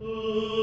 Oh